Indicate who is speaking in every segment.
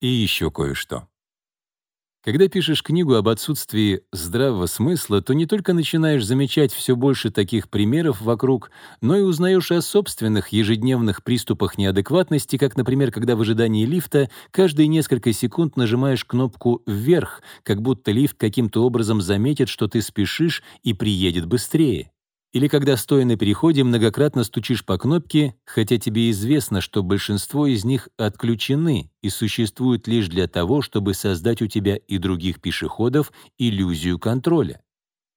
Speaker 1: И еще кое-что. Когда пишешь книгу об отсутствии здравого смысла, то не только начинаешь замечать все больше таких примеров вокруг, но и узнаешь о собственных ежедневных приступах неадекватности, как, например, когда в ожидании лифта каждые несколько секунд нажимаешь кнопку «вверх», как будто лифт каким-то образом заметит, что ты спешишь и приедет быстрее. Или когда, стоя на переходе, многократно стучишь по кнопке, хотя тебе известно, что большинство из них отключены и существуют лишь для того, чтобы создать у тебя и других пешеходов иллюзию контроля.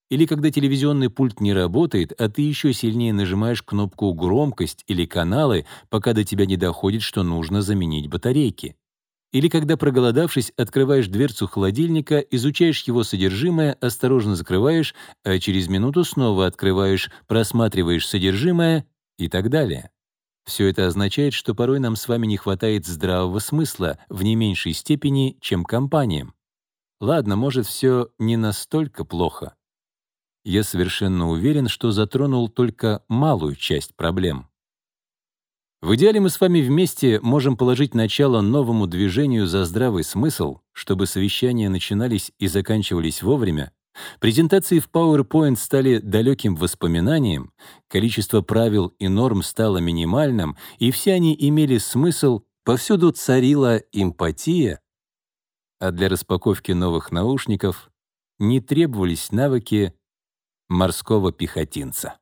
Speaker 1: Или когда телевизионный пульт не работает, а ты еще сильнее нажимаешь кнопку «громкость» или «каналы», пока до тебя не доходит, что нужно заменить батарейки. Или когда, проголодавшись, открываешь дверцу холодильника, изучаешь его содержимое, осторожно закрываешь, а через минуту снова открываешь, просматриваешь содержимое и так далее. Все это означает, что порой нам с вами не хватает здравого смысла в не меньшей степени, чем компаниям. Ладно, может, все не настолько плохо. Я совершенно уверен, что затронул только малую часть проблем. В идеале мы с вами вместе можем положить начало новому движению за здравый смысл, чтобы совещания начинались и заканчивались вовремя, презентации в PowerPoint стали далеким воспоминанием, количество правил и норм стало минимальным, и все они имели смысл, повсюду царила эмпатия, а для распаковки новых наушников не требовались навыки морского пехотинца.